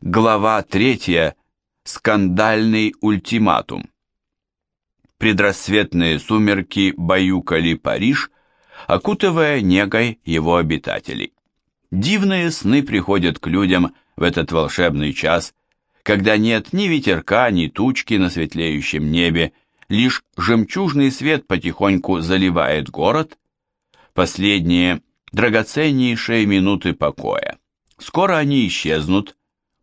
Глава третья. Скандальный ультиматум. Предрассветные сумерки баюкали Париж, окутывая негой его обитателей. Дивные сны приходят к людям в этот волшебный час, когда нет ни ветерка, ни тучки на светлеющем небе, лишь жемчужный свет потихоньку заливает город. Последние драгоценнейшие минуты покоя. Скоро они исчезнут,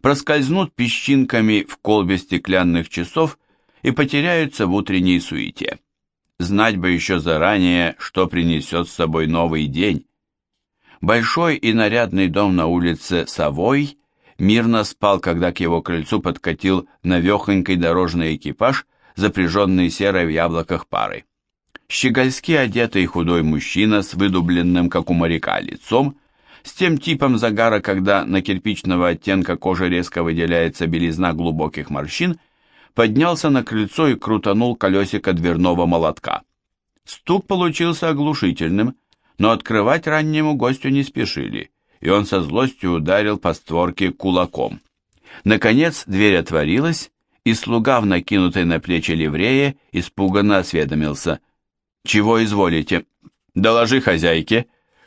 проскользнут песчинками в колбе стеклянных часов и потеряются в утренней суете. Знать бы еще заранее, что принесет с собой новый день. Большой и нарядный дом на улице Совой мирно спал, когда к его крыльцу подкатил навехонький дорожный экипаж, запряженный серой в яблоках парой. Щегольски одетый худой мужчина с выдубленным, как у моряка, лицом, с тем типом загара, когда на кирпичного оттенка кожи резко выделяется белизна глубоких морщин, поднялся на крыльцо и крутанул колесико дверного молотка. Стук получился оглушительным, но открывать раннему гостю не спешили, и он со злостью ударил по створке кулаком. Наконец дверь отворилась, и слуга в накинутой на плечи ливрее испуганно осведомился. «Чего изволите?» «Доложи хозяйке,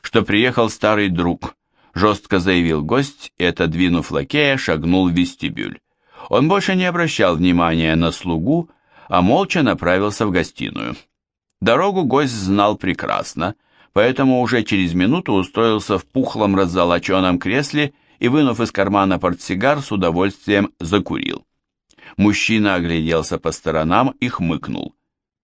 что приехал старый друг», жестко заявил гость и, отодвинув лакея, шагнул в вестибюль. Он больше не обращал внимания на слугу, а молча направился в гостиную. Дорогу гость знал прекрасно, поэтому уже через минуту устроился в пухлом раззолоченном кресле и, вынув из кармана портсигар, с удовольствием закурил. Мужчина огляделся по сторонам и хмыкнул.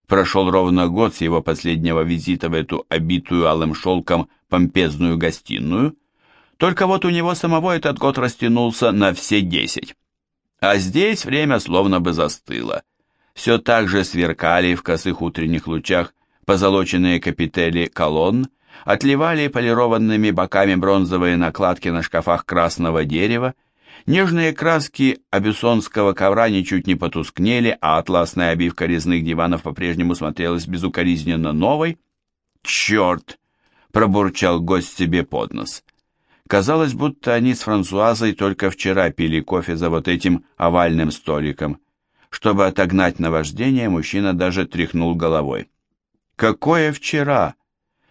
Прошел ровно год с его последнего визита в эту обитую алым шелком помпезную гостиную, только вот у него самого этот год растянулся на все десять. А здесь время словно бы застыло. Все так же сверкали в косых утренних лучах позолоченные капители колонн, отливали полированными боками бронзовые накладки на шкафах красного дерева, нежные краски абюсонского ковра ничуть не потускнели, а атласная обивка резных диванов по-прежнему смотрелась безукоризненно новой. «Черт!» — пробурчал гость себе под нос. Казалось, будто они с Франсуазой только вчера пили кофе за вот этим овальным столиком. Чтобы отогнать наваждение, мужчина даже тряхнул головой. Какое вчера?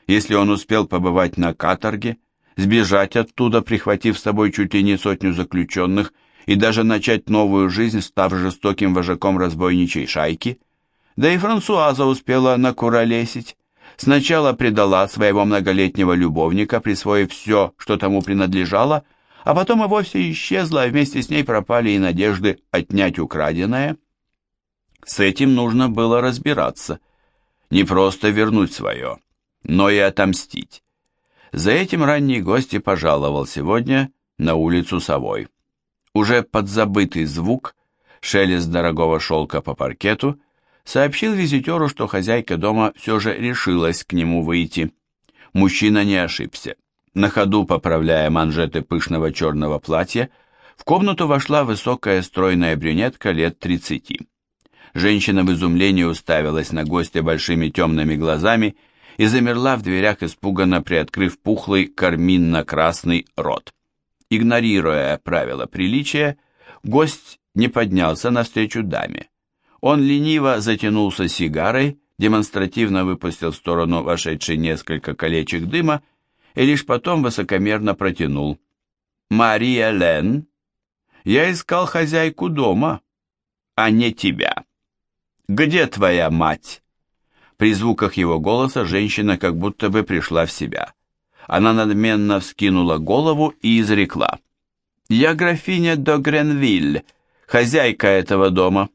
Если он успел побывать на каторге, сбежать оттуда, прихватив с собой чуть ли не сотню заключенных, и даже начать новую жизнь, став жестоким вожаком разбойничей шайки, да и Франсуаза успела накуролесить. Сначала предала своего многолетнего любовника, присвоив все, что тому принадлежало, а потом и вовсе исчезла, а вместе с ней пропали и надежды отнять украденное. С этим нужно было разбираться. Не просто вернуть свое, но и отомстить. За этим ранний гость и пожаловал сегодня на улицу Совой. Уже подзабытый звук, шелест дорогого шелка по паркету — сообщил визитеру, что хозяйка дома все же решилась к нему выйти. Мужчина не ошибся. На ходу, поправляя манжеты пышного черного платья, в комнату вошла высокая стройная брюнетка лет тридцати. Женщина в изумлении уставилась на гостя большими темными глазами и замерла в дверях, испуганно приоткрыв пухлый карминно-красный рот. Игнорируя правила приличия, гость не поднялся навстречу даме. Он лениво затянулся сигарой, демонстративно выпустил в сторону вошедшей несколько колечек дыма и лишь потом высокомерно протянул. «Мария Лен, я искал хозяйку дома, а не тебя. Где твоя мать?» При звуках его голоса женщина как будто бы пришла в себя. Она надменно вскинула голову и изрекла. «Я графиня до Гренвиль, хозяйка этого дома».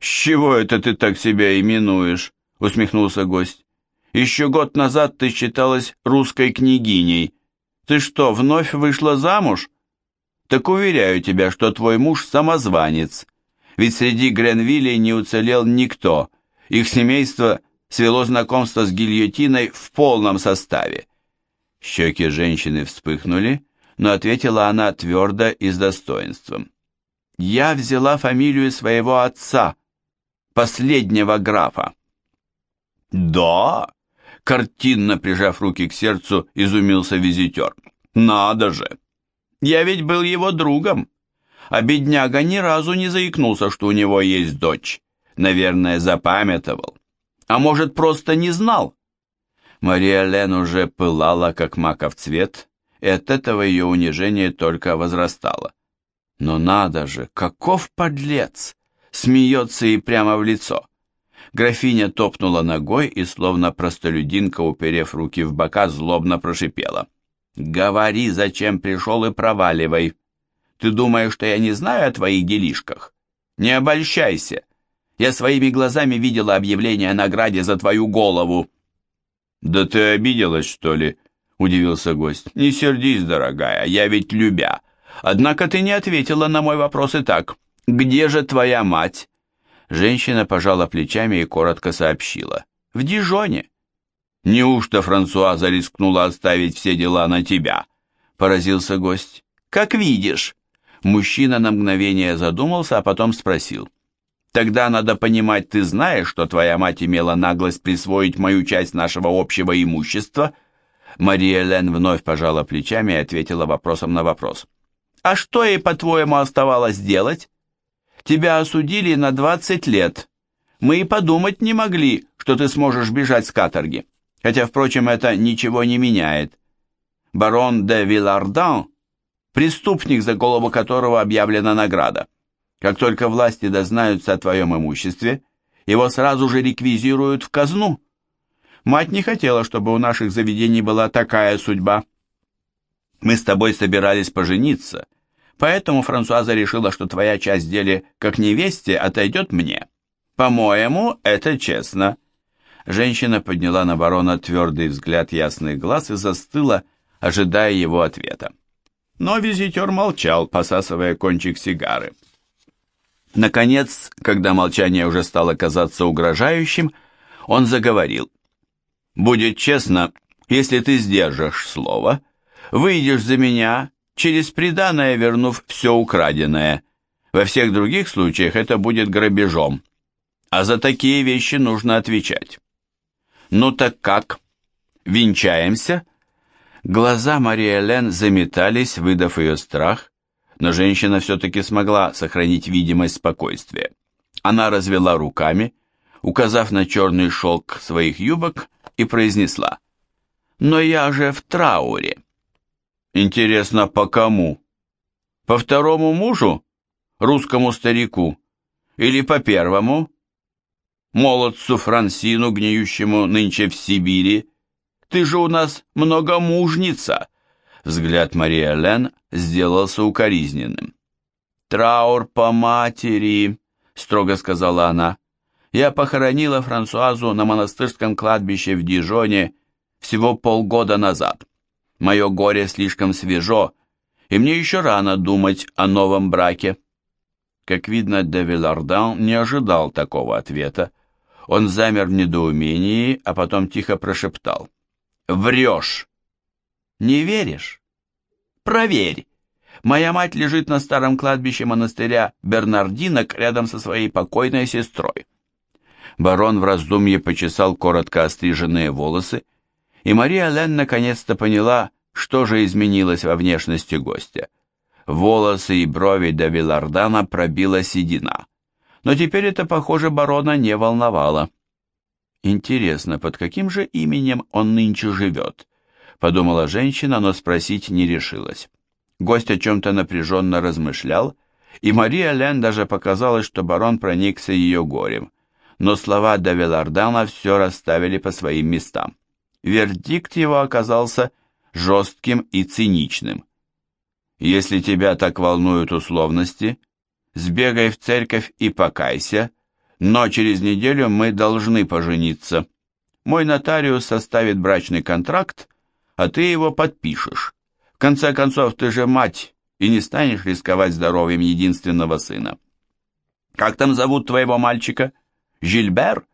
«С чего это ты так себя именуешь?» — усмехнулся гость. «Еще год назад ты считалась русской княгиней. Ты что, вновь вышла замуж? Так уверяю тебя, что твой муж самозванец. Ведь среди Гренвиллей не уцелел никто. Их семейство свело знакомство с гильотиной в полном составе». Щеки женщины вспыхнули, но ответила она твердо и с достоинством. «Я взяла фамилию своего отца» последнего графа. «Да?» — картинно прижав руки к сердцу, изумился визитер. «Надо же! Я ведь был его другом. А бедняга ни разу не заикнулся, что у него есть дочь. Наверное, запамятовал. А может, просто не знал? Мария Лен уже пылала, как маков цвет, и от этого ее унижение только возрастало. Но надо же, каков подлец! Смеется и прямо в лицо. Графиня топнула ногой и, словно простолюдинка, уперев руки в бока, злобно прошипела. «Говори, зачем пришел и проваливай. Ты думаешь, что я не знаю о твоих делишках? Не обольщайся. Я своими глазами видела объявление о награде за твою голову». «Да ты обиделась, что ли?» — удивился гость. «Не сердись, дорогая, я ведь любя. Однако ты не ответила на мой вопрос и так. Где же твоя мать?» Женщина пожала плечами и коротко сообщила. «В Дижоне». «Неужто Франсуаза рискнула оставить все дела на тебя?» — поразился гость. «Как видишь». Мужчина на мгновение задумался, а потом спросил. «Тогда надо понимать, ты знаешь, что твоя мать имела наглость присвоить мою часть нашего общего имущества?» Мария Лен вновь пожала плечами и ответила вопросом на вопрос. «А что ей, по-твоему, оставалось делать? Тебя осудили на 20 лет. Мы и подумать не могли, что ты сможешь бежать с каторги. Хотя, впрочем, это ничего не меняет. Барон де Вилардан – преступник, за голову которого объявлена награда. Как только власти дознаются о твоем имуществе, его сразу же реквизируют в казну. Мать не хотела, чтобы у наших заведений была такая судьба. Мы с тобой собирались пожениться, Поэтому Франсуаза решила, что твоя часть в деле как невесте отойдет мне. По-моему, это честно». Женщина подняла на барона твердый взгляд ясных глаз и застыла, ожидая его ответа. Но визитер молчал, посасывая кончик сигары. Наконец, когда молчание уже стало казаться угрожающим, он заговорил. «Будет честно, если ты сдержишь слово, выйдешь за меня через приданое вернув все украденное. Во всех других случаях это будет грабежом. А за такие вещи нужно отвечать. Ну так как? Венчаемся? Глаза Марии Элен заметались, выдав ее страх, но женщина все-таки смогла сохранить видимость спокойствия. Она развела руками, указав на черный шелк своих юбок, и произнесла, «Но я же в трауре». Интересно, по кому? По второму мужу? Русскому старику? Или по первому? Молодцу Франсину, гниющему нынче в Сибири? Ты же у нас многомужница!» Взгляд Мария Лен сделался укоризненным. «Траур по матери», — строго сказала она. «Я похоронила Франсуазу на монастырском кладбище в Дижоне всего полгода назад. Мое горе слишком свежо, и мне еще рано думать о новом браке. Как видно, де Вилардан не ожидал такого ответа. Он замер в недоумении, а потом тихо прошептал. «Врешь!» «Не веришь?» «Проверь!» Моя мать лежит на старом кладбище монастыря Бернардинок рядом со своей покойной сестрой. Барон в раздумье почесал коротко остриженные волосы и Мария Лен наконец-то поняла, что же изменилось во внешности гостя. Волосы и брови до Вилардана пробила седина. Но теперь это, похоже, барона не волновало. «Интересно, под каким же именем он нынче живет?» — подумала женщина, но спросить не решилась. Гость о чем-то напряженно размышлял, и Мария Лен даже показалось, что барон проникся ее горем. Но слова Давилардана все расставили по своим местам вердикт его оказался жестким и циничным. «Если тебя так волнуют условности, сбегай в церковь и покайся, но через неделю мы должны пожениться. Мой нотариус составит брачный контракт, а ты его подпишешь. В конце концов, ты же мать и не станешь рисковать здоровьем единственного сына. Как там зовут твоего мальчика? Жильбер?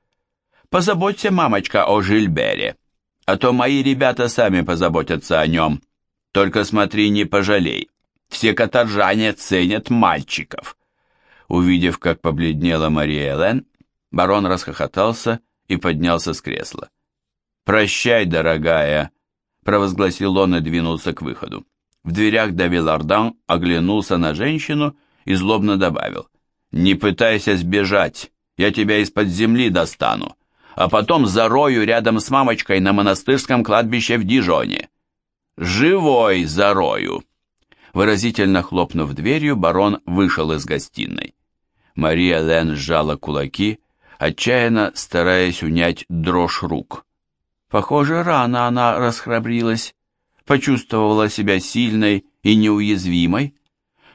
Позаботься, мамочка, о Жильбере а то мои ребята сами позаботятся о нем. Только смотри, не пожалей. Все каторжане ценят мальчиков». Увидев, как побледнела Мария Элен, барон расхохотался и поднялся с кресла. «Прощай, дорогая», — провозгласил он и двинулся к выходу. В дверях Давилардан оглянулся на женщину и злобно добавил. «Не пытайся сбежать, я тебя из-под земли достану, а потом зарою рядом с мамочкой на монастырском кладбище в Дижоне. Живой зарою!» Выразительно хлопнув дверью, барон вышел из гостиной. Мария Лен сжала кулаки, отчаянно стараясь унять дрожь рук. Похоже, рано она расхрабрилась, почувствовала себя сильной и неуязвимой.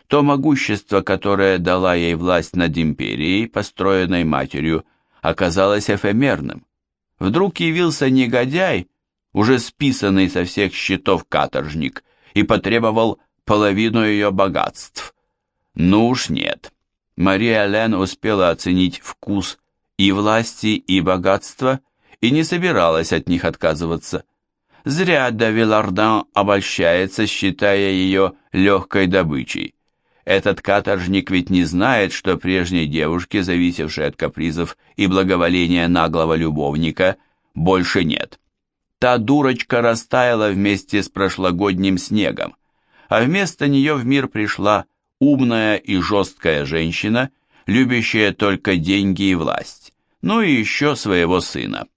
То могущество, которое дала ей власть над империей, построенной матерью, оказалось эфемерным. Вдруг явился негодяй, уже списанный со всех счетов каторжник, и потребовал половину ее богатств. Ну уж нет. Мария Лен успела оценить вкус и власти, и богатства, и не собиралась от них отказываться. Зря Давилардан обольщается, считая ее легкой добычей. Этот каторжник ведь не знает, что прежней девушки, зависевшей от капризов и благоволения наглого любовника, больше нет. Та дурочка растаяла вместе с прошлогодним снегом а вместо нее в мир пришла умная и жесткая женщина, любящая только деньги и власть, ну и еще своего сына.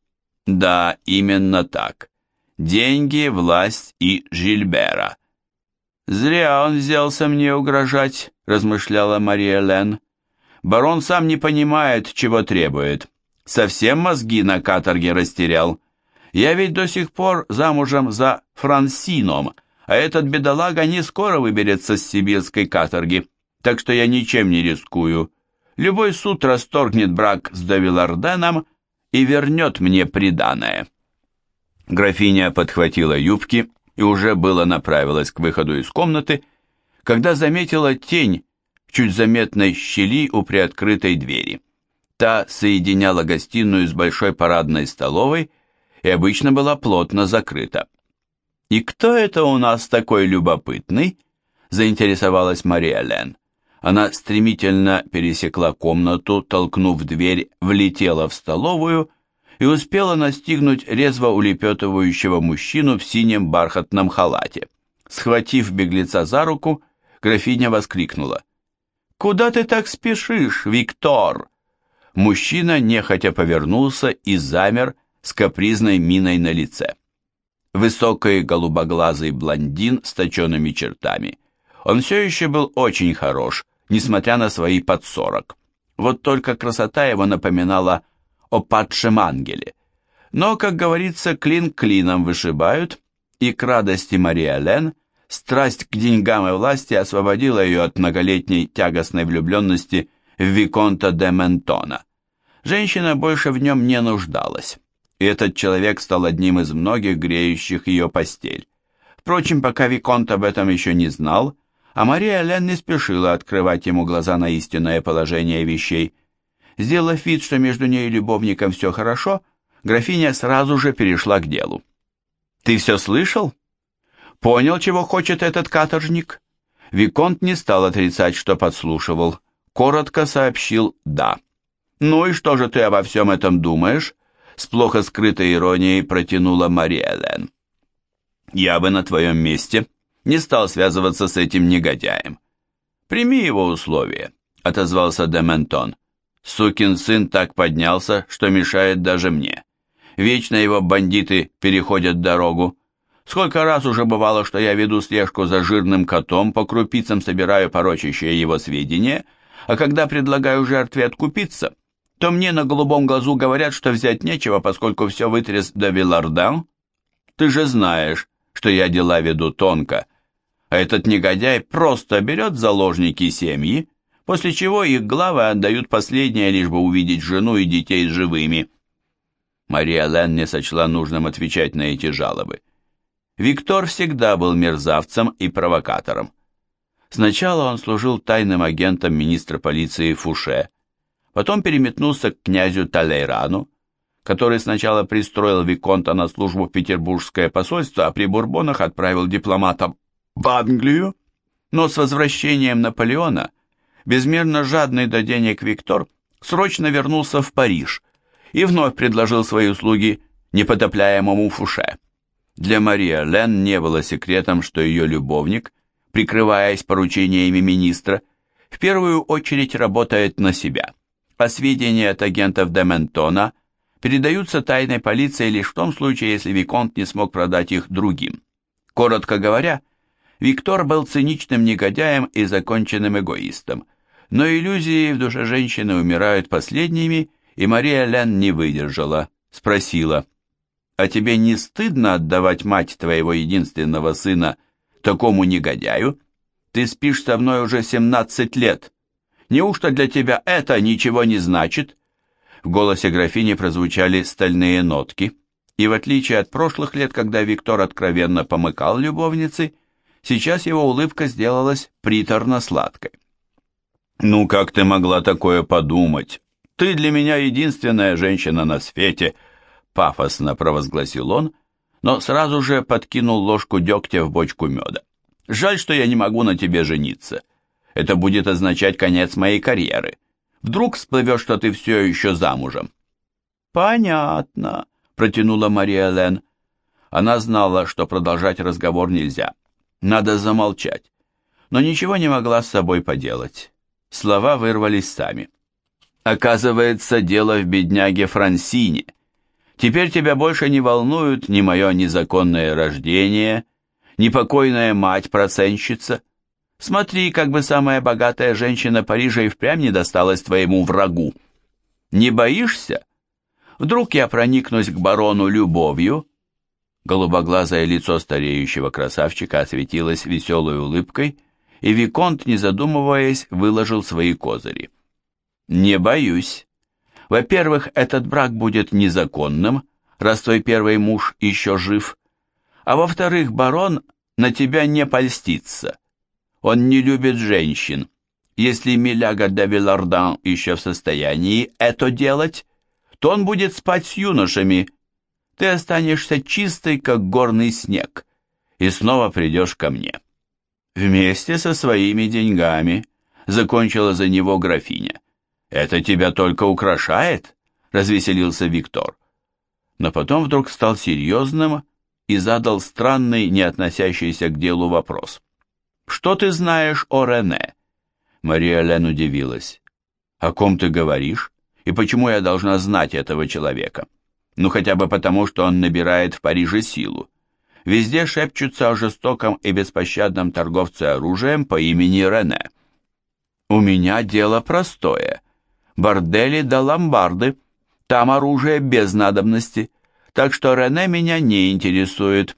Да, именно так. Деньги, власть и Жильбера. «Зря он взялся мне угрожать», — размышляла Мария Лен. «Барон сам не понимает, чего требует. Совсем мозги на каторге растерял. Я ведь до сих пор замужем за Франсином, а этот бедолага не скоро выберется с сибирской каторги, так что я ничем не рискую. Любой суд расторгнет брак с Давиларденом и вернет мне приданое». Графиня подхватила юбки и уже было направилась к выходу из комнаты, когда заметила тень в чуть заметной щели у приоткрытой двери. Та соединяла гостиную с большой парадной столовой и обычно была плотно закрыта. «И кто это у нас такой любопытный?» – заинтересовалась Мария Лен. Она стремительно пересекла комнату, толкнув дверь, влетела в столовую и успела настигнуть резво улепетывающего мужчину в синем бархатном халате. Схватив беглеца за руку, графиня воскликнула. «Куда ты так спешишь, Виктор?» Мужчина нехотя повернулся и замер с капризной миной на лице высокий голубоглазый блондин с точенными чертами. Он все еще был очень хорош, несмотря на свои под сорок. Вот только красота его напоминала о падшем ангеле. Но, как говорится, клин клином вышибают, и к радости Мария Лен страсть к деньгам и власти освободила ее от многолетней тягостной влюбленности в Виконта де Ментона. Женщина больше в нем не нуждалась и этот человек стал одним из многих греющих ее постель. Впрочем, пока Виконт об этом еще не знал, а Мария Лен не спешила открывать ему глаза на истинное положение вещей. Сделав вид, что между ней и любовником все хорошо, графиня сразу же перешла к делу. «Ты все слышал? Понял, чего хочет этот каторжник?» Виконт не стал отрицать, что подслушивал. Коротко сообщил «да». «Ну и что же ты обо всем этом думаешь?» с плохо скрытой иронией протянула Мариэлен. «Я бы на твоем месте не стал связываться с этим негодяем. Прими его условия», — отозвался Дементон. «Сукин сын так поднялся, что мешает даже мне. Вечно его бандиты переходят дорогу. Сколько раз уже бывало, что я веду слежку за жирным котом, по крупицам собираю порочащие его сведения, а когда предлагаю жертве откупиться, то мне на голубом глазу говорят, что взять нечего, поскольку все вытряс до Вилардан. Ты же знаешь, что я дела веду тонко, а этот негодяй просто берет заложники семьи, после чего их главы отдают последнее, лишь бы увидеть жену и детей живыми. Мария Лен не сочла нужным отвечать на эти жалобы. Виктор всегда был мерзавцем и провокатором. Сначала он служил тайным агентом министра полиции Фуше, потом переметнулся к князю Талейрану, который сначала пристроил Виконта на службу в Петербургское посольство, а при Бурбонах отправил дипломата в Англию. Но с возвращением Наполеона безмерно жадный до денег Виктор срочно вернулся в Париж и вновь предложил свои услуги непотопляемому Фуше. Для Марии Лен не было секретом, что ее любовник, прикрываясь поручениями министра, в первую очередь работает на себя, а сведения от агентов Дементона передаются тайной полиции лишь в том случае, если Виконт не смог продать их другим. Коротко говоря, Виктор был циничным негодяем и законченным эгоистом, но иллюзии в душе женщины умирают последними, и Мария Лен не выдержала, спросила, «А тебе не стыдно отдавать мать твоего единственного сына такому негодяю? Ты спишь со мной уже 17 лет. Неужто для тебя это ничего не значит?» В голосе графини прозвучали стальные нотки, и в отличие от прошлых лет, когда Виктор откровенно помыкал любовницы, сейчас его улыбка сделалась приторно-сладкой. «Ну как ты могла такое подумать? Ты для меня единственная женщина на свете!» Пафосно провозгласил он, но сразу же подкинул ложку дегтя в бочку меда. «Жаль, что я не могу на тебе жениться. Это будет означать конец моей карьеры. Вдруг всплывет, что ты все еще замужем». «Понятно», — протянула Мария Лен. Она знала, что продолжать разговор нельзя. Надо замолчать. Но ничего не могла с собой поделать. Слова вырвались сами. Оказывается, дело в бедняге Франсине. Теперь тебя больше не волнуют ни мое незаконное рождение, ни покойная мать-проценщица. Смотри, как бы самая богатая женщина Парижа и впрямь не досталась твоему врагу. Не боишься? Вдруг я проникнусь к барону любовью?» Голубоглазое лицо стареющего красавчика осветилось веселой улыбкой, и Виконт, не задумываясь, выложил свои козыри. «Не боюсь. Во-первых, этот брак будет незаконным, раз твой первый муж еще жив, а во-вторых, барон на тебя не польстится. Он не любит женщин. Если Миляга де Вилардан еще в состоянии это делать, то он будет спать с юношами. Ты останешься чистой, как горный снег, и снова придешь ко мне. Вместе со своими деньгами, закончила за него графиня. Это тебя только украшает, развеселился Виктор. Но потом вдруг стал серьезным и задал странный, не относящийся к делу вопрос. «Что ты знаешь о Рене?» Мария Лен удивилась. «О ком ты говоришь? И почему я должна знать этого человека? Ну, хотя бы потому, что он набирает в Париже силу. Везде шепчутся о жестоком и беспощадном торговце оружием по имени Рене. У меня дело простое. Бордели да ломбарды. Там оружие без надобности. Так что Рене меня не интересует.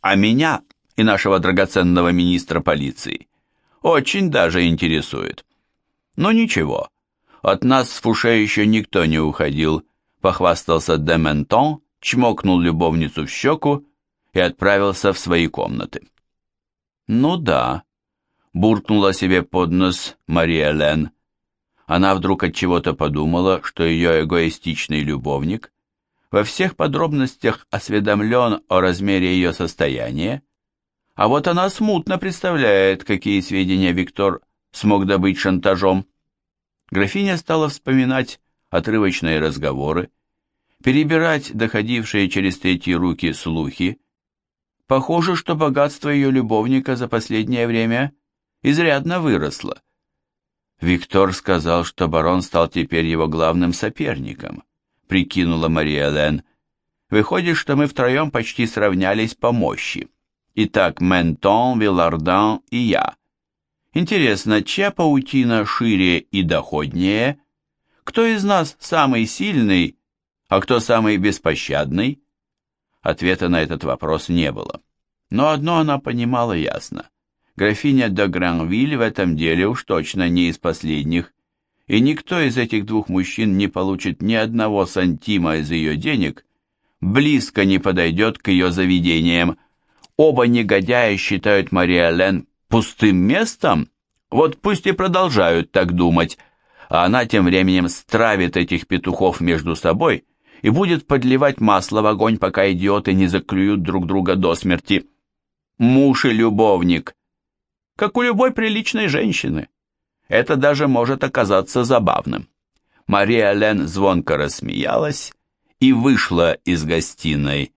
А меня и нашего драгоценного министра полиции очень даже интересует. Но ничего, от нас с Фуше еще никто не уходил, похвастался Дементон, чмокнул любовницу в щеку и отправился в свои комнаты. «Ну да», — буркнула себе под нос Мария Лен. Она вдруг от чего-то подумала, что ее эгоистичный любовник во всех подробностях осведомлен о размере ее состояния, а вот она смутно представляет, какие сведения Виктор смог добыть шантажом. Графиня стала вспоминать отрывочные разговоры, перебирать доходившие через третьи руки слухи. Похоже, что богатство ее любовника за последнее время изрядно выросло. Виктор сказал, что барон стал теперь его главным соперником, прикинула Мария Лен. Выходит, что мы втроем почти сравнялись по мощи. Итак, Ментон, Вилардан и я. Интересно, чья паутина шире и доходнее? Кто из нас самый сильный, а кто самый беспощадный? Ответа на этот вопрос не было. Но одно она понимала ясно. Графиня де Гранвиль в этом деле уж точно не из последних, и никто из этих двух мужчин не получит ни одного сантима из ее денег, близко не подойдет к ее заведениям, Оба негодяя считают Мария Лен пустым местом? Вот пусть и продолжают так думать, а она тем временем стравит этих петухов между собой и будет подливать масло в огонь, пока идиоты не заклюют друг друга до смерти. Муж и любовник. Как у любой приличной женщины. Это даже может оказаться забавным. Мария Лен звонко рассмеялась и вышла из гостиной,